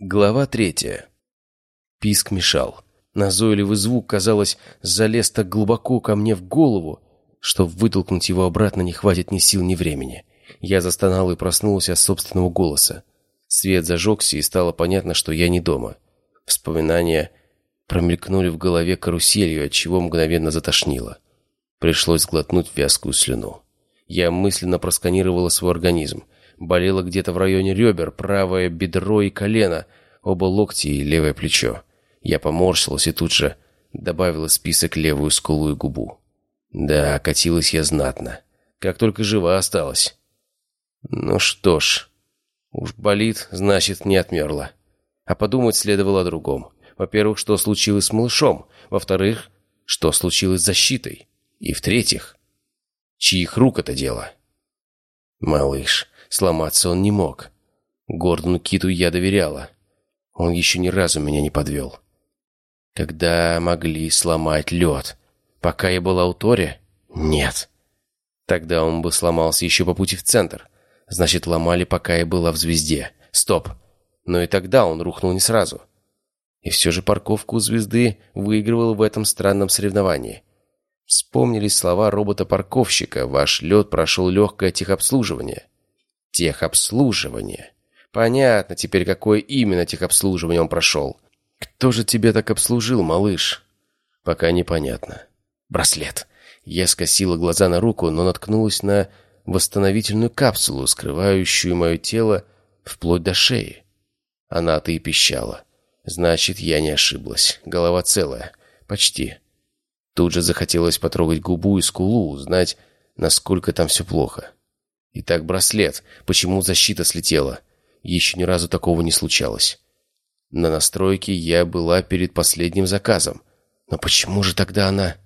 Глава третья. Писк мешал. Назойливый звук, казалось, залез так глубоко ко мне в голову, что вытолкнуть его обратно не хватит ни сил, ни времени. Я застонал и проснулся от собственного голоса. Свет зажегся, и стало понятно, что я не дома. Вспоминания промелькнули в голове каруселью, от чего мгновенно затошнило. Пришлось сглотнуть вязкую слюну. Я мысленно просканировала свой организм. Болело где-то в районе ребер, правое бедро и колено, оба локти и левое плечо. Я поморщилась и тут же добавила список левую скулу и губу. Да, катилась я знатно. Как только жива осталась. Ну что ж, уж болит, значит, не отмерла. А подумать следовало о другом. Во-первых, что случилось с малышом. Во-вторых, что случилось с защитой. И в-третьих, чьих рук это дело? Малыш. Сломаться он не мог. Гордону Киту я доверяла. Он еще ни разу меня не подвел. Когда могли сломать лед? Пока я была у Тори? Нет. Тогда он бы сломался еще по пути в центр. Значит, ломали, пока я была в звезде. Стоп. Но и тогда он рухнул не сразу. И все же парковку звезды выигрывал в этом странном соревновании. Вспомнились слова робота-парковщика «Ваш лед прошел легкое техобслуживание». Техобслуживание. Понятно теперь, какое именно техобслуживание он прошел. Кто же тебе так обслужил, малыш? Пока непонятно. Браслет. Я скосила глаза на руку, но наткнулась на восстановительную капсулу, скрывающую мое тело вплоть до шеи. Она-то и пищала. Значит, я не ошиблась. Голова целая. Почти. Тут же захотелось потрогать губу и скулу, узнать, насколько там все плохо. Итак, браслет. Почему защита слетела? Еще ни разу такого не случалось. На настройке я была перед последним заказом. Но почему же тогда она...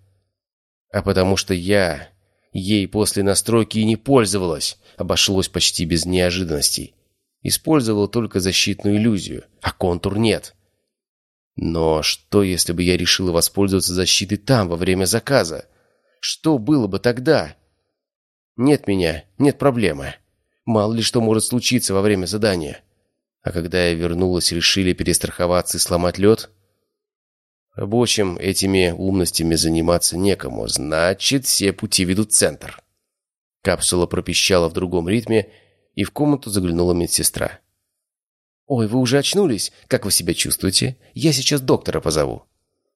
А потому что я ей после настройки и не пользовалась. Обошлось почти без неожиданностей. Использовал только защитную иллюзию, а контур нет. Но что, если бы я решила воспользоваться защитой там, во время заказа? Что было бы тогда? Нет меня, нет проблемы. Мало ли что может случиться во время задания. А когда я вернулась, решили перестраховаться и сломать лед? Рабочим этими умностями заниматься некому. Значит, все пути ведут в центр. Капсула пропищала в другом ритме, и в комнату заглянула медсестра. «Ой, вы уже очнулись? Как вы себя чувствуете? Я сейчас доктора позову».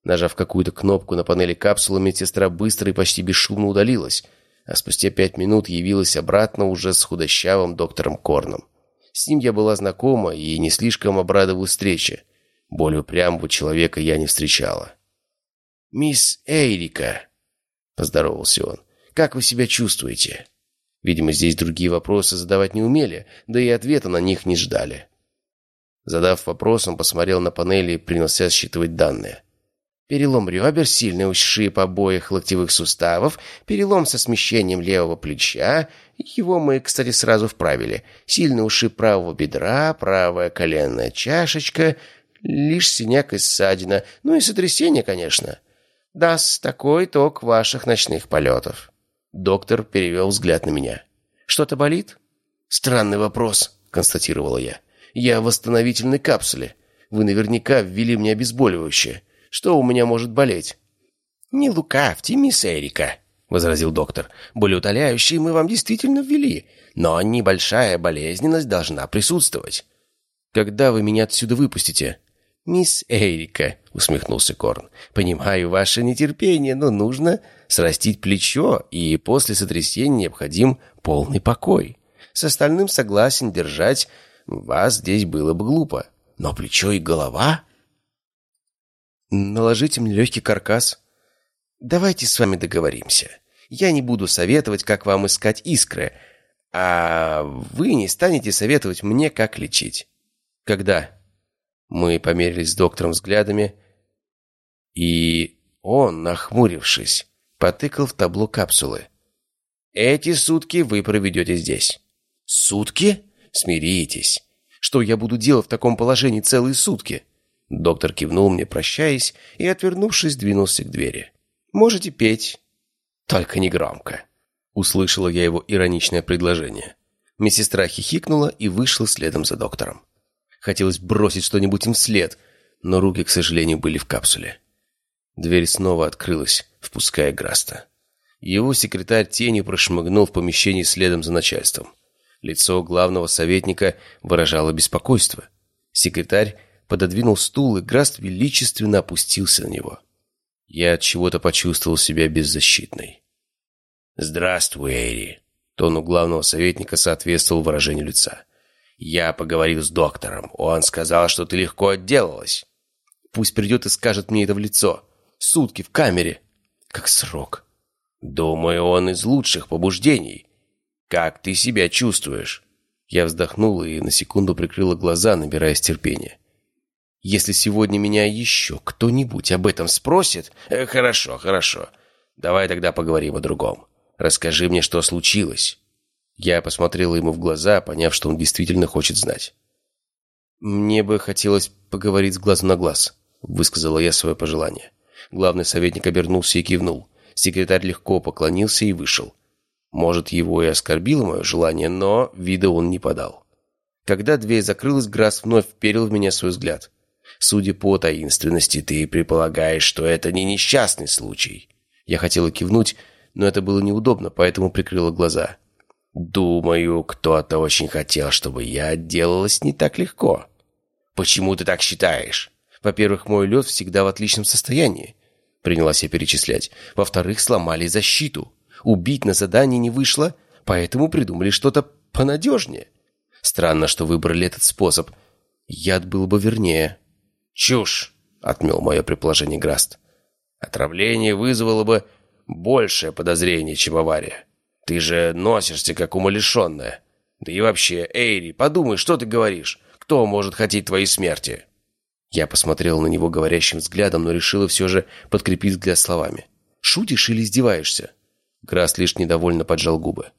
Нажав какую-то кнопку на панели капсулы, медсестра быстро и почти бесшумно удалилась, а спустя пять минут явилась обратно уже с худощавым доктором Корном. С ним я была знакома и не слишком обрадовалась встрече. Более упрямого человека я не встречала. «Мисс Эйрика», — поздоровался он, — «как вы себя чувствуете?» Видимо, здесь другие вопросы задавать не умели, да и ответа на них не ждали. Задав вопрос, он посмотрел на панели и принялся считывать данные. Перелом ребер, сильный ушиб обоих локтевых суставов, перелом со смещением левого плеча. Его мы, кстати, сразу вправили. Сильный ушиб правого бедра, правая коленная чашечка, лишь синяк и ссадина, ну и сотрясение, конечно. Даст такой ток ваших ночных полетов. Доктор перевел взгляд на меня. «Что-то болит?» «Странный вопрос», — констатировала я. «Я в восстановительной капсуле. Вы наверняка ввели мне обезболивающее». Что у меня может болеть?» «Не лукавьте, мисс Эрика», — возразил доктор. «Болеутоляющие мы вам действительно ввели, но небольшая болезненность должна присутствовать». «Когда вы меня отсюда выпустите?» «Мисс Эрика», — усмехнулся Корн, — «понимаю ваше нетерпение, но нужно срастить плечо, и после сотрясения необходим полный покой. С остальным согласен держать, вас здесь было бы глупо. Но плечо и голова Наложите мне легкий каркас. Давайте с вами договоримся. Я не буду советовать, как вам искать искры, а вы не станете советовать мне, как лечить. Когда? Мы померились с доктором взглядами, и он, нахмурившись, потыкал в табло капсулы. «Эти сутки вы проведете здесь». «Сутки? Смиритесь. Что я буду делать в таком положении целые сутки?» Доктор кивнул мне, прощаясь, и, отвернувшись, двинулся к двери. «Можете петь, только не громко», — услышала я его ироничное предложение. Медсестра хихикнула и вышла следом за доктором. Хотелось бросить что-нибудь им вслед, но руки, к сожалению, были в капсуле. Дверь снова открылась, впуская Граста. Его секретарь тенью прошмыгнул в помещение следом за начальством. Лицо главного советника выражало беспокойство. Секретарь пододвинул стул, и Граст величественно опустился на него. Я от чего-то почувствовал себя беззащитной. «Здравствуй, Эйри!» Тону главного советника соответствовал выражению лица. «Я поговорил с доктором. Он сказал, что ты легко отделалась. Пусть придет и скажет мне это в лицо. Сутки в камере. Как срок. Думаю, он из лучших побуждений. Как ты себя чувствуешь?» Я вздохнула и на секунду прикрыла глаза, набираясь терпения. «Если сегодня меня еще кто-нибудь об этом спросит...» э, «Хорошо, хорошо. Давай тогда поговорим о другом. Расскажи мне, что случилось». Я посмотрела ему в глаза, поняв, что он действительно хочет знать. «Мне бы хотелось поговорить с глазу на глаз», — высказала я свое пожелание. Главный советник обернулся и кивнул. Секретарь легко поклонился и вышел. Может, его и оскорбило мое желание, но вида он не подал. Когда дверь закрылась, Грасс вновь вперил в меня свой взгляд. «Судя по таинственности, ты предполагаешь, что это не несчастный случай». Я хотела кивнуть, но это было неудобно, поэтому прикрыла глаза. «Думаю, кто-то очень хотел, чтобы я отделалась не так легко». «Почему ты так считаешь?» «Во-первых, мой лед всегда в отличном состоянии», — принялась я перечислять. «Во-вторых, сломали защиту. Убить на задании не вышло, поэтому придумали что-то понадежнее. Странно, что выбрали этот способ. Яд был бы вернее». «Чушь!» — отмел мое предположение Граст. «Отравление вызвало бы большее подозрение, чем авария. Ты же носишься, как умалишенная. Да и вообще, Эйри, подумай, что ты говоришь? Кто может хотеть твоей смерти?» Я посмотрел на него говорящим взглядом, но решила все же подкрепить взгляд словами. «Шутишь или издеваешься?» Грас лишь недовольно поджал губы.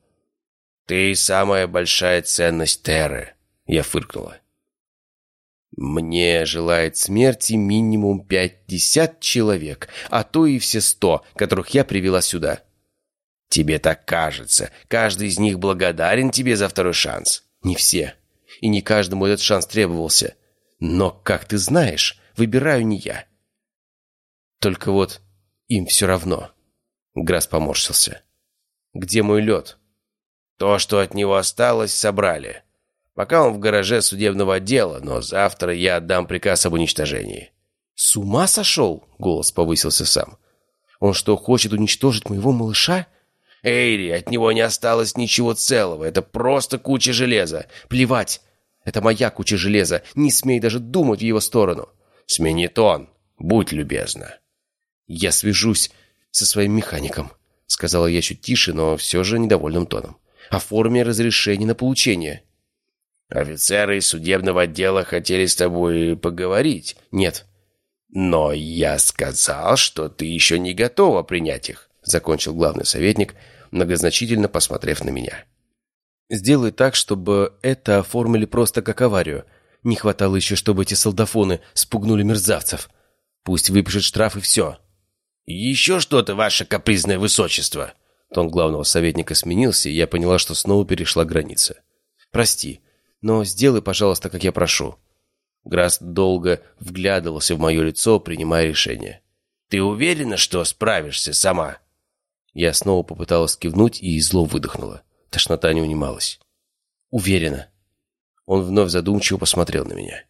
«Ты самая большая ценность Терры», — я фыркнула. Мне желает смерти минимум пятьдесят человек, а то и все сто, которых я привела сюда. Тебе так кажется. Каждый из них благодарен тебе за второй шанс. Не все. И не каждому этот шанс требовался. Но, как ты знаешь, выбираю не я. Только вот им все равно. Грас поморщился. Где мой лед? То, что от него осталось, собрали. Пока он в гараже судебного отдела, но завтра я отдам приказ об уничтожении». «С ума сошел?» — голос повысился сам. «Он что, хочет уничтожить моего малыша?» «Эйри, от него не осталось ничего целого. Это просто куча железа. Плевать. Это моя куча железа. Не смей даже думать в его сторону. Смени тон. Будь любезна». «Я свяжусь со своим механиком», — сказала я чуть тише, но все же недовольным тоном. «Оформи разрешение на получение». Офицеры из судебного отдела хотели с тобой поговорить. Нет. Но я сказал, что ты еще не готова принять их, закончил главный советник, многозначительно посмотрев на меня. Сделай так, чтобы это оформили просто как аварию. Не хватало еще, чтобы эти солдафоны спугнули мерзавцев. Пусть выпишет штраф и все. «Еще что-то, ваше капризное высочество!» Тон главного советника сменился, и я поняла, что снова перешла граница. «Прости, но сделай, пожалуйста, как я прошу». Граст долго вглядывался в мое лицо, принимая решение. «Ты уверена, что справишься сама?» Я снова попыталась кивнуть и зло выдохнула. Тошнота не унималась. «Уверена». Он вновь задумчиво посмотрел на меня.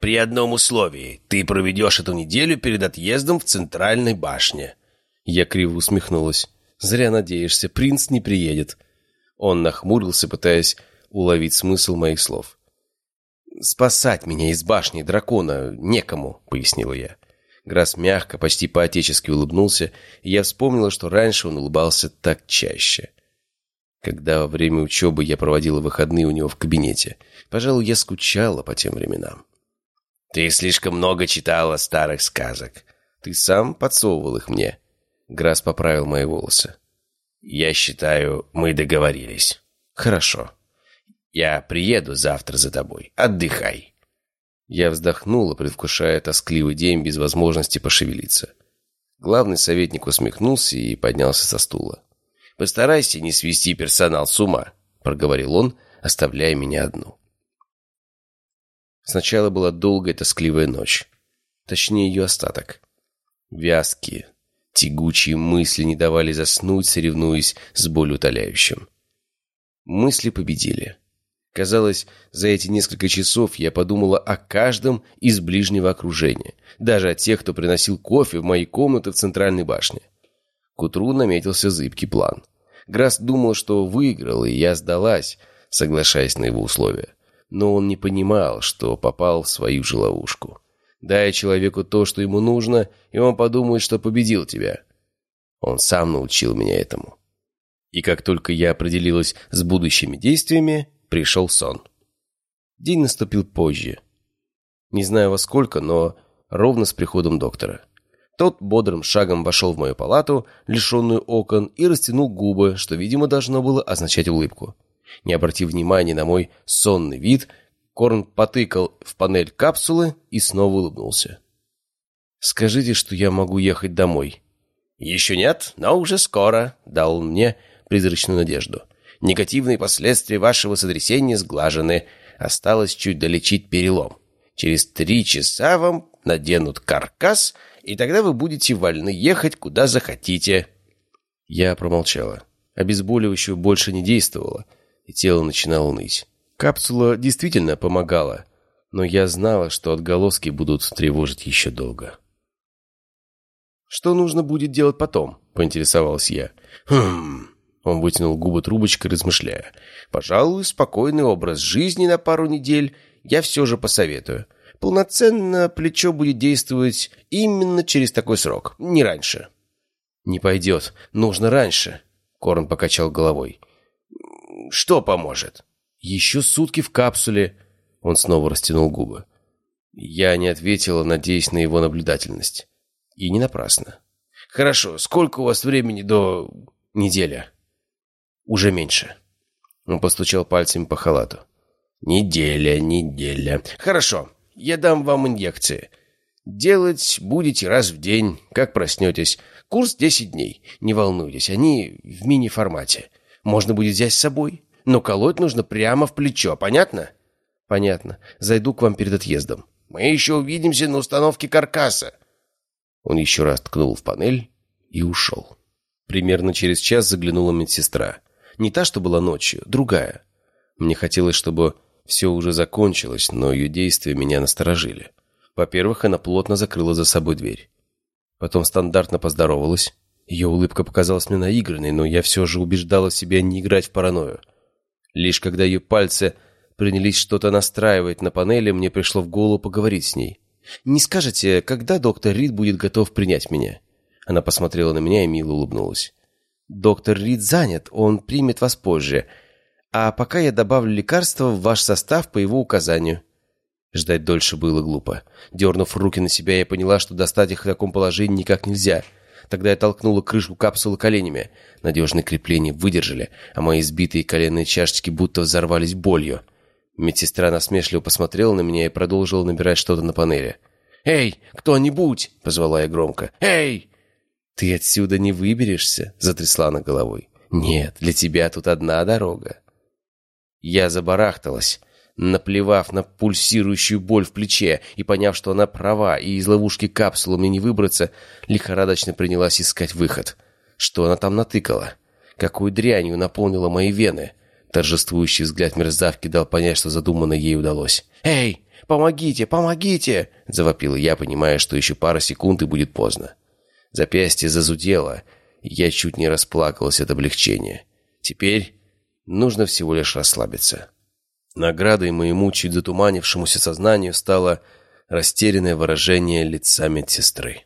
«При одном условии. Ты проведешь эту неделю перед отъездом в Центральной башне». Я криво усмехнулась. «Зря надеешься, принц не приедет». Он нахмурился, пытаясь уловить смысл моих слов. «Спасать меня из башни дракона некому», — пояснила я. Грас мягко, почти по-отечески улыбнулся, и я вспомнила, что раньше он улыбался так чаще. Когда во время учебы я проводила выходные у него в кабинете, пожалуй, я скучала по тем временам. «Ты слишком много читала старых сказок. Ты сам подсовывал их мне». Грас поправил мои волосы. «Я считаю, мы договорились». «Хорошо». Я приеду завтра за тобой. Отдыхай». Я вздохнула, предвкушая тоскливый день без возможности пошевелиться. Главный советник усмехнулся и поднялся со стула. «Постарайся не свести персонал с ума», — проговорил он, оставляя меня одну. Сначала была долгая тоскливая ночь. Точнее, ее остаток. Вязкие, тягучие мысли не давали заснуть, соревнуясь с болью утоляющим. Мысли победили. Казалось, за эти несколько часов я подумала о каждом из ближнего окружения, даже о тех, кто приносил кофе в мои комнаты в центральной башне. К утру наметился зыбкий план. Грасс думал, что выиграл, и я сдалась, соглашаясь на его условия но он не понимал, что попал в свою же ловушку. Дай человеку то, что ему нужно, и он подумает, что победил тебя. Он сам научил меня этому. И как только я определилась с будущими действиями, пришел сон. День наступил позже. Не знаю во сколько, но ровно с приходом доктора. Тот бодрым шагом вошел в мою палату, лишенную окон, и растянул губы, что, видимо, должно было означать улыбку. Не обратив внимания на мой сонный вид, Корн потыкал в панель капсулы и снова улыбнулся. «Скажите, что я могу ехать домой». «Еще нет, но уже скоро», — дал он мне призрачную надежду. «Негативные последствия вашего сотрясения сглажены. Осталось чуть долечить перелом. Через три часа вам наденут каркас, и тогда вы будете вольны ехать, куда захотите». Я промолчала. Обезболивающее больше не действовало и тело начинало ныть. Капсула действительно помогала, но я знала, что отголоски будут тревожить еще долго. «Что нужно будет делать потом?» — поинтересовалась я. «Хм...» — он вытянул губы трубочкой, размышляя. «Пожалуй, спокойный образ жизни на пару недель я все же посоветую. Полноценно плечо будет действовать именно через такой срок, не раньше». «Не пойдет. Нужно раньше», — Корн покачал головой. Что поможет?» «Еще сутки в капсуле». Он снова растянул губы. Я не ответила, надеясь на его наблюдательность. И не напрасно. «Хорошо. Сколько у вас времени до... неделя?» «Уже меньше». Он постучал пальцами по халату. «Неделя, неделя. Хорошо. Я дам вам инъекции. Делать будете раз в день, как проснетесь. Курс 10 дней. Не волнуйтесь, они в мини-формате. Можно будет взять с собой. Но колоть нужно прямо в плечо, понятно? Понятно. Зайду к вам перед отъездом. Мы еще увидимся на установке каркаса. Он еще раз ткнул в панель и ушел. Примерно через час заглянула медсестра. Не та, что была ночью, другая. Мне хотелось, чтобы все уже закончилось, но ее действия меня насторожили. Во-первых, она плотно закрыла за собой дверь. Потом стандартно поздоровалась. Ее улыбка показалась мне наигранной, но я все же убеждала себя не играть в паранойю. Лишь когда ее пальцы принялись что-то настраивать на панели, мне пришло в голову поговорить с ней. «Не скажете, когда доктор Рид будет готов принять меня?» Она посмотрела на меня и мило улыбнулась. «Доктор Рид занят, он примет вас позже. А пока я добавлю лекарства в ваш состав по его указанию». Ждать дольше было глупо. Дернув руки на себя, я поняла, что достать их в таком положении никак нельзя — Тогда я толкнула крышку капсулы коленями. Надежные крепления выдержали, а мои сбитые коленные чашечки будто взорвались болью. Медсестра насмешливо посмотрела на меня и продолжила набирать что-то на панели. «Эй, кто-нибудь!» — позвала я громко. «Эй!» «Ты отсюда не выберешься?» — затрясла она головой. «Нет, для тебя тут одна дорога». Я забарахталась наплевав на пульсирующую боль в плече и поняв, что она права, и из ловушки капсулы мне не выбраться, лихорадочно принялась искать выход. Что она там натыкала? Какой дрянью наполнила мои вены? Торжествующий взгляд мерзавки дал понять, что задуманно ей удалось. «Эй, помогите, помогите!» — завопила я, понимая, что еще пара секунд и будет поздно. Запястье зазудело, и я чуть не расплакалась от облегчения. Теперь нужно всего лишь расслабиться. Наградой моему чуть затуманившемуся сознанию стало растерянное выражение лица медсестры.